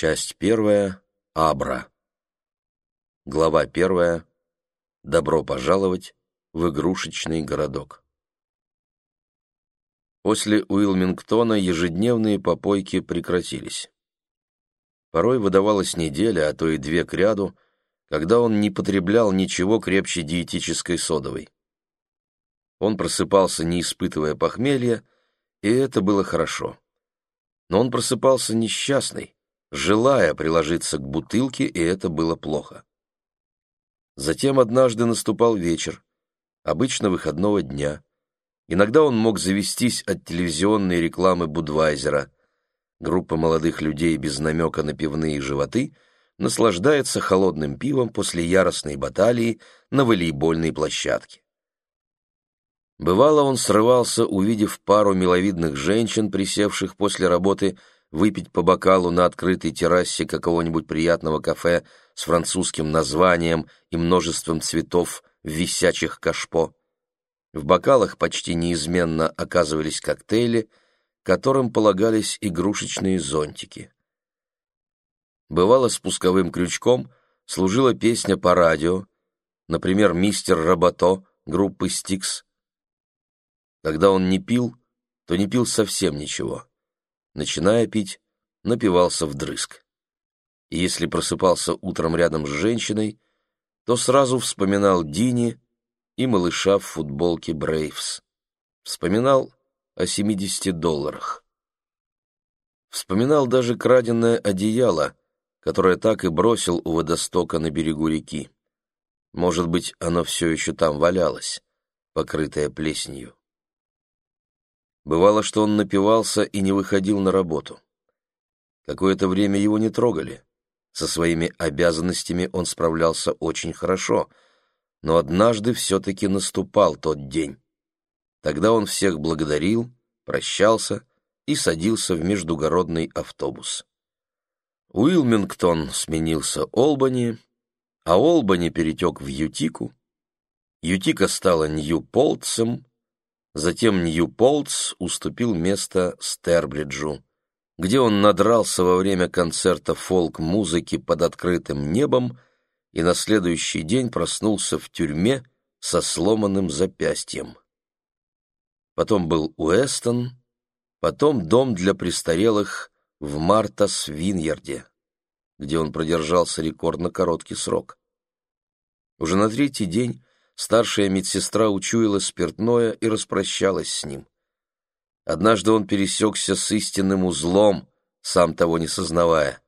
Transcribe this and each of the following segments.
Часть первая. Абра. Глава первая. Добро пожаловать в игрушечный городок. После Уилмингтона ежедневные попойки прекратились. Порой выдавалась неделя, а то и две к ряду, когда он не потреблял ничего крепче диетической содовой. Он просыпался, не испытывая похмелья, и это было хорошо. Но он просыпался несчастный, желая приложиться к бутылке, и это было плохо. Затем однажды наступал вечер, обычно выходного дня. Иногда он мог завестись от телевизионной рекламы Будвайзера. Группа молодых людей без намека на пивные животы наслаждается холодным пивом после яростной баталии на волейбольной площадке. Бывало, он срывался, увидев пару миловидных женщин, присевших после работы, выпить по бокалу на открытой террасе какого-нибудь приятного кафе с французским названием и множеством цветов в висячих кашпо. В бокалах почти неизменно оказывались коктейли, которым полагались игрушечные зонтики. Бывало, спусковым крючком служила песня по радио, например, «Мистер Работо» группы «Стикс», когда он не пил, то не пил совсем ничего. Начиная пить, напивался вдрызг. И если просыпался утром рядом с женщиной, то сразу вспоминал Дини и малыша в футболке Брейвс. Вспоминал о 70 долларах. Вспоминал даже краденное одеяло, которое так и бросил у водостока на берегу реки. Может быть, оно все еще там валялось, покрытое плесенью. Бывало, что он напивался и не выходил на работу. Какое-то время его не трогали. Со своими обязанностями он справлялся очень хорошо, но однажды все-таки наступал тот день. Тогда он всех благодарил, прощался и садился в междугородный автобус. Уилмингтон сменился Олбани, а Олбани перетек в Ютику. Ютика стала Нью-Полтсом, Затем Нью-Полтс уступил место Стербриджу, где он надрался во время концерта фолк-музыки под открытым небом и на следующий день проснулся в тюрьме со сломанным запястьем. Потом был Уэстон, потом дом для престарелых в Мартас-Виньярде, где он продержался рекордно короткий срок. Уже на третий день старшая медсестра учуяла спиртное и распрощалась с ним. Однажды он пересекся с истинным узлом, сам того не сознавая.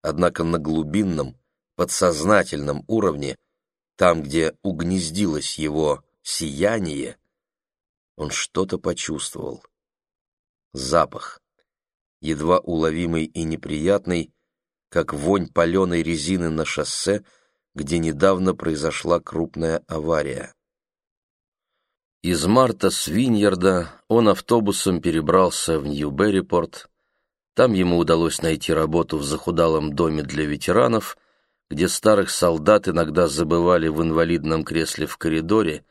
Однако на глубинном, подсознательном уровне, там, где угнездилось его сияние, он что-то почувствовал. Запах, едва уловимый и неприятный, как вонь паленой резины на шоссе — где недавно произошла крупная авария. Из марта с он автобусом перебрался в Нью-Беррипорт. Там ему удалось найти работу в захудалом доме для ветеранов, где старых солдат иногда забывали в инвалидном кресле в коридоре,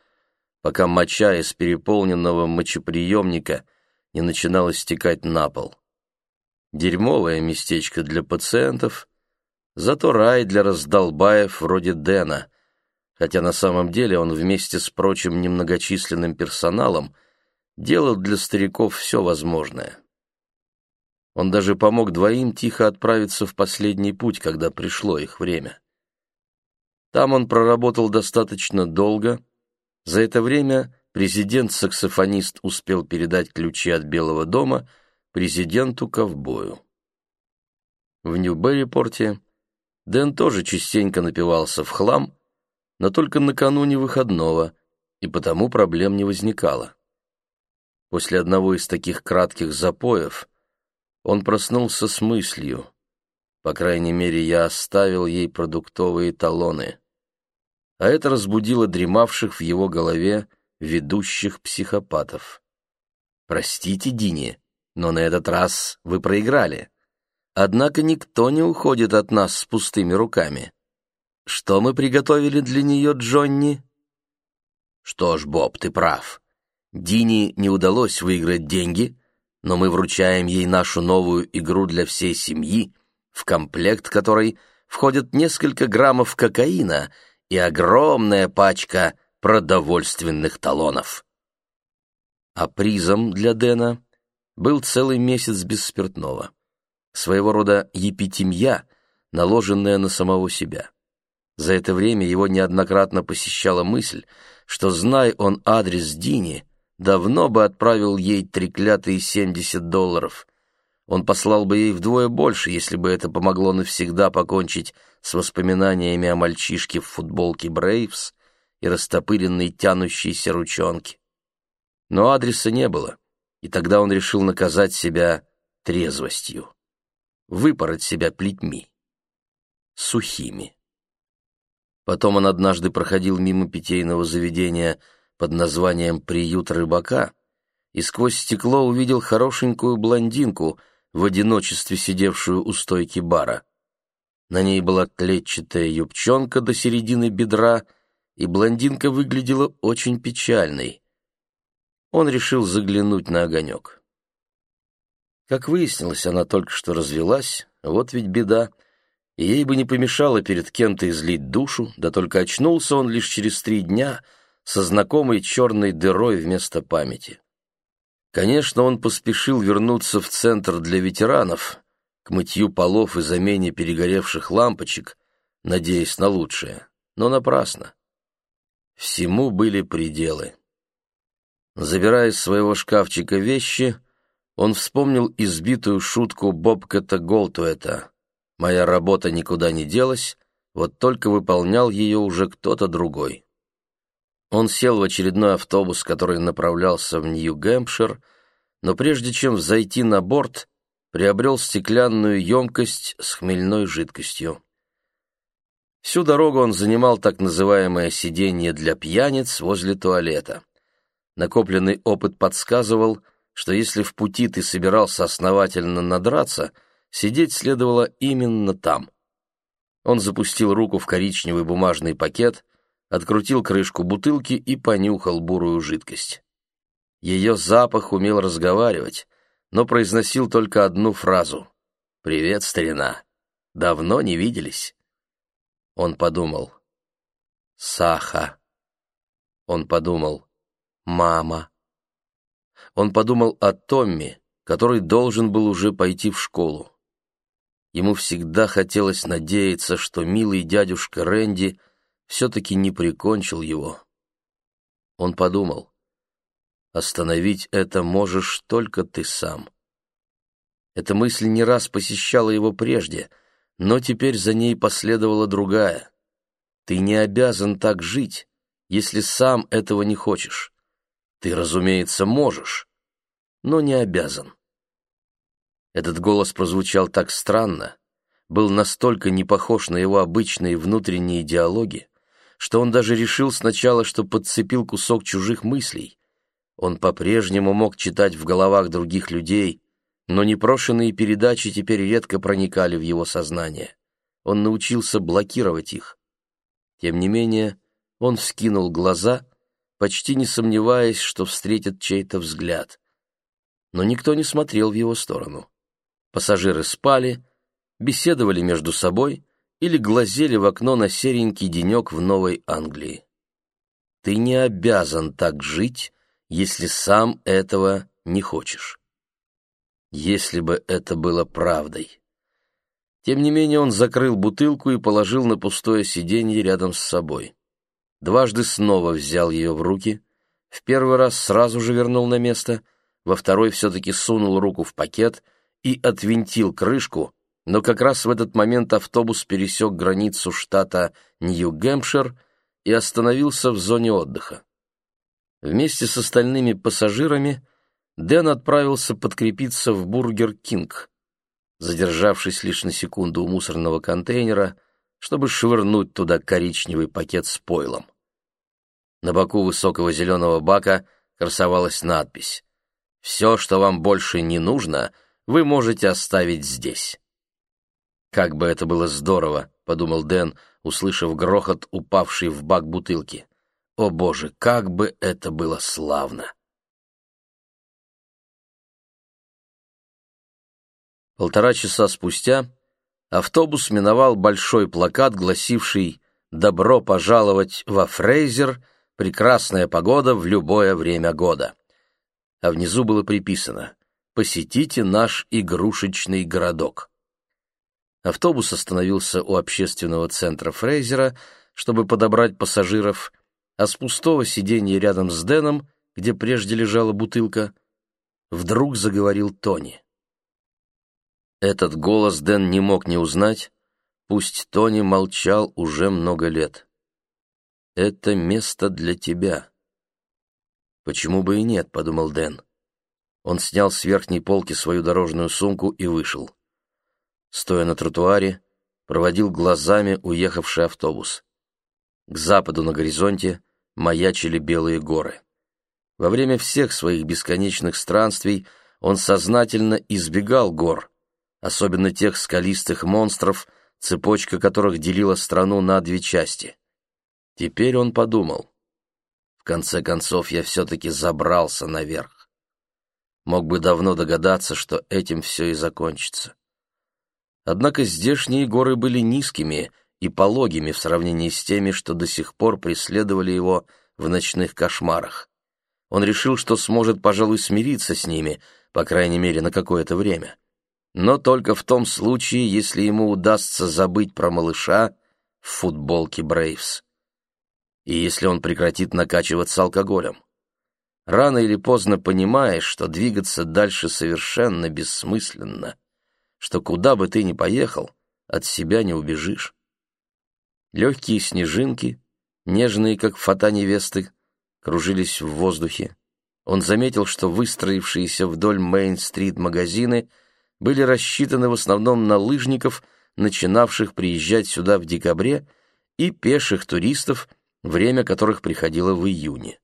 пока моча из переполненного мочеприемника не начинала стекать на пол. Дерьмовое местечко для пациентов, Зато рай для раздолбаев вроде Дэна, хотя на самом деле он вместе с прочим немногочисленным персоналом делал для стариков все возможное. Он даже помог двоим тихо отправиться в последний путь, когда пришло их время. Там он проработал достаточно долго. За это время президент-саксофонист успел передать ключи от Белого дома президенту-ковбою. В Нью-Беррипорте Дэн тоже частенько напивался в хлам, но только накануне выходного, и потому проблем не возникало. После одного из таких кратких запоев он проснулся с мыслью, по крайней мере, я оставил ей продуктовые талоны, а это разбудило дремавших в его голове ведущих психопатов. «Простите, Дини, но на этот раз вы проиграли». Однако никто не уходит от нас с пустыми руками. Что мы приготовили для нее, Джонни? Что ж, Боб, ты прав. Дини не удалось выиграть деньги, но мы вручаем ей нашу новую игру для всей семьи, в комплект которой входят несколько граммов кокаина и огромная пачка продовольственных талонов. А призом для Дэна был целый месяц без спиртного. Своего рода епитемья, наложенная на самого себя. За это время его неоднократно посещала мысль, что, зная он адрес Дини, давно бы отправил ей треклятые 70 долларов. Он послал бы ей вдвое больше, если бы это помогло навсегда покончить с воспоминаниями о мальчишке в футболке Брейвс и растопыренной тянущейся ручонке. Но адреса не было, и тогда он решил наказать себя трезвостью, выпороть себя плетьми, сухими. Потом он однажды проходил мимо питейного заведения под названием «Приют рыбака» и сквозь стекло увидел хорошенькую блондинку, в одиночестве сидевшую у стойки бара. На ней была клетчатая юбчонка до середины бедра, и блондинка выглядела очень печальной. Он решил заглянуть на огонек. Как выяснилось, она только что развелась, вот ведь беда — ей бы не помешало перед кем-то излить душу, да только очнулся он лишь через три дня со знакомой черной дырой вместо памяти. Конечно, он поспешил вернуться в центр для ветеранов, к мытью полов и замене перегоревших лампочек, надеясь на лучшее, но напрасно. Всему были пределы. Забирая из своего шкафчика вещи, он вспомнил избитую шутку Бобкета Голтуэта — Моя работа никуда не делась, вот только выполнял ее уже кто-то другой. Он сел в очередной автобус, который направлялся в Нью-Гэмпшир, но прежде чем взойти на борт, приобрел стеклянную емкость с хмельной жидкостью. Всю дорогу он занимал так называемое сиденье для пьяниц возле туалета. Накопленный опыт подсказывал, что если в пути ты собирался основательно надраться — Сидеть следовало именно там. Он запустил руку в коричневый бумажный пакет, открутил крышку бутылки и понюхал бурую жидкость. Ее запах умел разговаривать, но произносил только одну фразу «Привет, старина! Давно не виделись?» Он подумал «Саха». Он подумал «Мама». Он подумал о Томми, который должен был уже пойти в школу. Ему всегда хотелось надеяться, что милый дядюшка Рэнди все-таки не прикончил его. Он подумал, остановить это можешь только ты сам. Эта мысль не раз посещала его прежде, но теперь за ней последовала другая. Ты не обязан так жить, если сам этого не хочешь. Ты, разумеется, можешь, но не обязан. Этот голос прозвучал так странно, был настолько не похож на его обычные внутренние диалоги, что он даже решил сначала, что подцепил кусок чужих мыслей. Он по-прежнему мог читать в головах других людей, но непрошенные передачи теперь редко проникали в его сознание. Он научился блокировать их. Тем не менее, он вскинул глаза, почти не сомневаясь, что встретит чей-то взгляд. Но никто не смотрел в его сторону. Пассажиры спали, беседовали между собой или глазели в окно на серенький денек в Новой Англии. Ты не обязан так жить, если сам этого не хочешь. Если бы это было правдой. Тем не менее он закрыл бутылку и положил на пустое сиденье рядом с собой. Дважды снова взял ее в руки, в первый раз сразу же вернул на место, во второй все-таки сунул руку в пакет — и отвинтил крышку, но как раз в этот момент автобус пересек границу штата Нью-Гэмпшир и остановился в зоне отдыха. Вместе с остальными пассажирами Дэн отправился подкрепиться в Бургер Кинг, задержавшись лишь на секунду у мусорного контейнера, чтобы швырнуть туда коричневый пакет с пойлом. На боку высокого зеленого бака красовалась надпись «Все, что вам больше не нужно», вы можете оставить здесь». «Как бы это было здорово», — подумал Дэн, услышав грохот, упавший в бак бутылки. «О боже, как бы это было славно!» Полтора часа спустя автобус миновал большой плакат, гласивший «Добро пожаловать во Фрейзер! Прекрасная погода в любое время года». А внизу было приписано «Посетите наш игрушечный городок». Автобус остановился у общественного центра Фрейзера, чтобы подобрать пассажиров, а с пустого сиденья рядом с Дэном, где прежде лежала бутылка, вдруг заговорил Тони. Этот голос Дэн не мог не узнать, пусть Тони молчал уже много лет. «Это место для тебя». «Почему бы и нет?» — подумал Дэн. Он снял с верхней полки свою дорожную сумку и вышел. Стоя на тротуаре, проводил глазами уехавший автобус. К западу на горизонте маячили белые горы. Во время всех своих бесконечных странствий он сознательно избегал гор — особенно тех скалистых монстров, цепочка которых делила страну на две части. Теперь он подумал. В конце концов, я все-таки забрался наверх. Мог бы давно догадаться, что этим все и закончится. Однако здешние горы были низкими и пологими в сравнении с теми, что до сих пор преследовали его в ночных кошмарах. Он решил, что сможет, пожалуй, смириться с ними, по крайней мере, на какое-то время но только в том случае, если ему удастся забыть про малыша в футболке Брейвс. И если он прекратит накачиваться алкоголем. Рано или поздно понимаешь, что двигаться дальше совершенно бессмысленно, что куда бы ты ни поехал, от себя не убежишь. Легкие снежинки, нежные, как фата невесты, кружились в воздухе. Он заметил, что выстроившиеся вдоль Мейн-стрит магазины — были рассчитаны в основном на лыжников, начинавших приезжать сюда в декабре, и пеших туристов, время которых приходило в июне.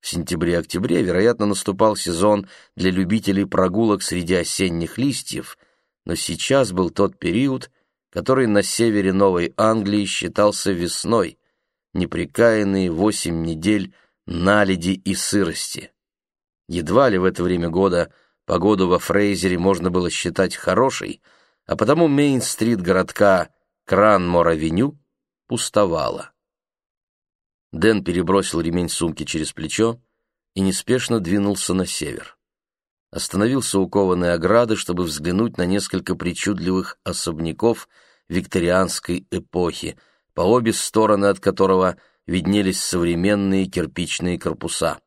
В сентябре-октябре, вероятно, наступал сезон для любителей прогулок среди осенних листьев, но сейчас был тот период, который на севере Новой Англии считался весной, непрекаянные восемь недель наледи и сырости. Едва ли в это время года – Погоду во Фрейзере можно было считать хорошей, а потому Мейн-стрит городка Кранмор-авеню пустовала. Дэн перебросил ремень сумки через плечо и неспешно двинулся на север. Остановился у кованой ограды, чтобы взглянуть на несколько причудливых особняков викторианской эпохи, по обе стороны от которого виднелись современные кирпичные корпуса.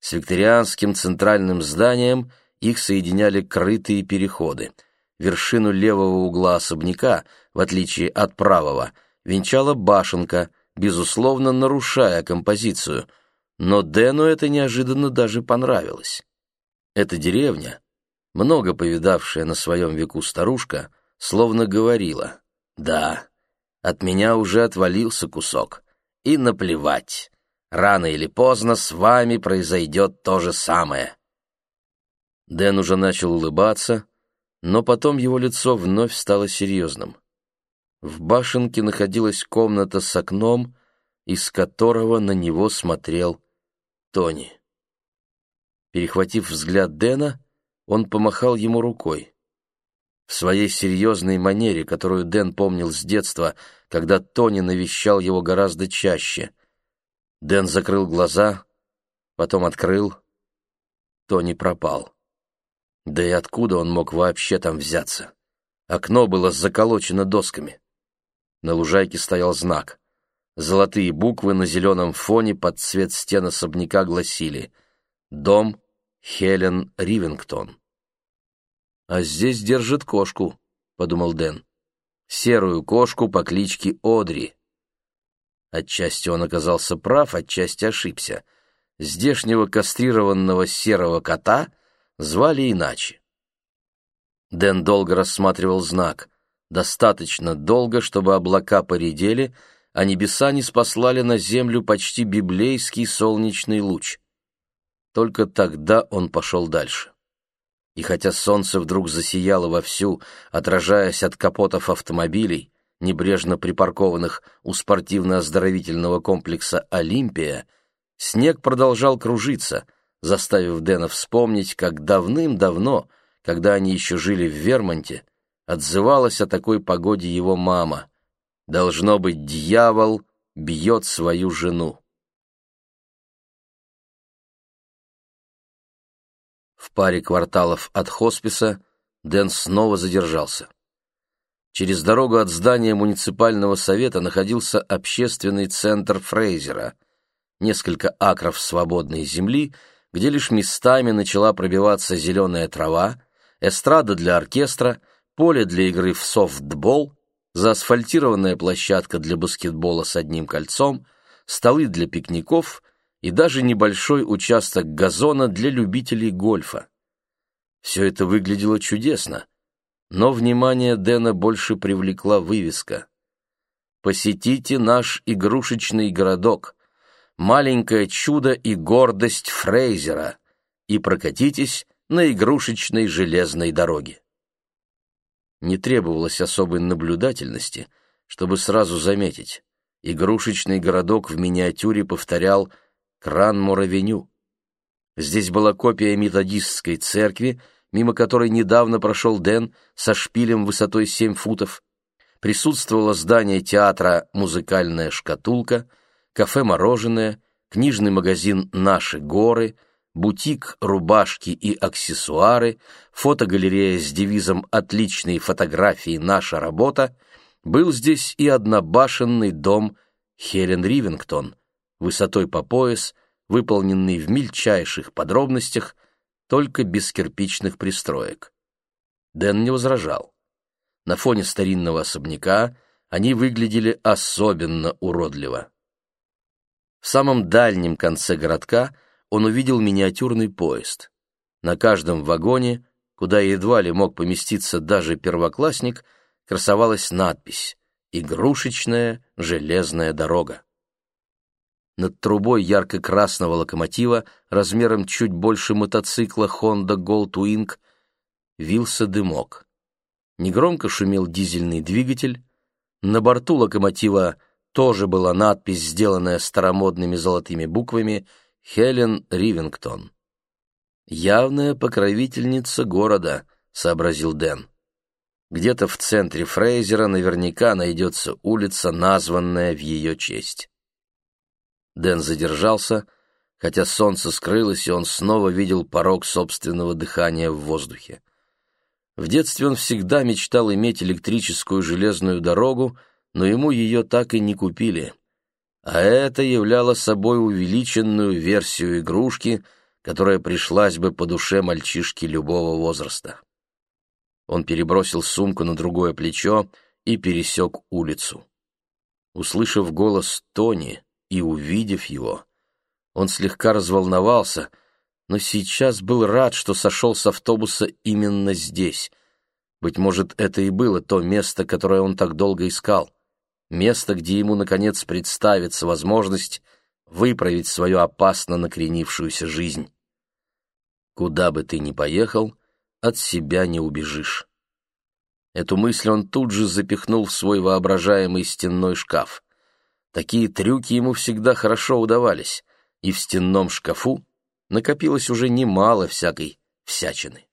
С викторианским центральным зданием — их соединяли крытые переходы. Вершину левого угла особняка, в отличие от правого, венчала башенка, безусловно нарушая композицию, но Дэну это неожиданно даже понравилось. Эта деревня, много повидавшая на своем веку старушка, словно говорила «Да, от меня уже отвалился кусок, и наплевать, рано или поздно с вами произойдет то же самое». Дэн уже начал улыбаться, но потом его лицо вновь стало серьезным. В башенке находилась комната с окном, из которого на него смотрел Тони. Перехватив взгляд Дэна, он помахал ему рукой. В своей серьезной манере, которую Дэн помнил с детства, когда Тони навещал его гораздо чаще. Дэн закрыл глаза, потом открыл. Тони пропал. Да и откуда он мог вообще там взяться? Окно было заколочено досками. На лужайке стоял знак. Золотые буквы на зеленом фоне под цвет стен особняка гласили «Дом Хелен Ривингтон». «А здесь держит кошку», — подумал Дэн. «Серую кошку по кличке Одри». Отчасти он оказался прав, отчасти ошибся. Здешнего кастрированного серого кота — звали иначе. Дэн долго рассматривал знак, достаточно долго, чтобы облака поредели, а небеса не спаслали на землю почти библейский солнечный луч. Только тогда он пошел дальше. И хотя солнце вдруг засияло вовсю, отражаясь от капотов автомобилей, небрежно припаркованных у спортивно-оздоровительного комплекса «Олимпия», снег продолжал кружиться, заставив Дэна вспомнить, как давным-давно, когда они еще жили в Вермонте, отзывалась о такой погоде его мама. Должно быть, дьявол бьет свою жену. В паре кварталов от хосписа Дэн снова задержался. Через дорогу от здания муниципального совета находился общественный центр Фрейзера, несколько акров свободной земли, где лишь местами начала пробиваться зеленая трава, эстрада для оркестра, поле для игры в софтбол, заасфальтированная площадка для баскетбола с одним кольцом, столы для пикников и даже небольшой участок газона для любителей гольфа. Все это выглядело чудесно, но внимание Дэна больше привлекла вывеска. «Посетите наш игрушечный городок, маленькое чудо и гордость Фрейзера, и прокатитесь на игрушечной железной дороге». Не требовалось особой наблюдательности, чтобы сразу заметить. Игрушечный городок в миниатюре повторял Кранмор-авеню. Здесь была копия методистской церкви, мимо которой недавно прошел Дэн со шпилем высотой 7 футов. Присутствовало здание театра «Музыкальная шкатулка», кафе-мороженое, книжный магазин «Наши горы», бутик «Рубашки и аксессуары», фотогалерея с девизом «Отличные фотографии. Наша работа», был здесь и однобашенный дом Хелен Ривингтон, высотой по пояс, выполненный в мельчайших подробностях, только без кирпичных пристроек. Дэн не возражал. На фоне старинного особняка они выглядели особенно уродливо. В самом дальнем конце городка он увидел миниатюрный поезд. На каждом вагоне, куда едва ли мог поместиться даже первоклассник, красовалась надпись «Игрушечная железная дорога». Над трубой ярко-красного локомотива размером чуть больше мотоцикла Honda Gold Wing вился дымок. Негромко шумел дизельный двигатель. На борту локомотива тоже была надпись, сделанная старомодными золотыми буквами — Хелен Ривингтон. «Явная покровительница города», — сообразил Дэн. «Где-то в центре Фрейзера наверняка найдется улица, названная в ее честь». Дэн задержался, хотя солнце скрылось, и он снова видел порог собственного дыхания в воздухе. В детстве он всегда мечтал иметь электрическую железную дорогу, но ему ее так и не купили а это являло собой увеличенную версию игрушки, которая пришлась бы по душе мальчишки любого возраста. Он перебросил сумку на другое плечо и пересек улицу. Услышав голос Тони и увидев его, он слегка разволновался, но сейчас был рад, что сошел с автобуса именно здесь. Быть может, это и было то место, которое он так долго искал место, где ему, наконец, представится возможность выправить свою опасно накренившуюся жизнь. Куда бы ты ни поехал, от себя не убежишь. Эту мысль он тут же запихнул в свой воображаемый стенной шкаф. Такие трюки ему всегда хорошо удавались, и в стенном шкафу накопилось уже немало всякой всячины.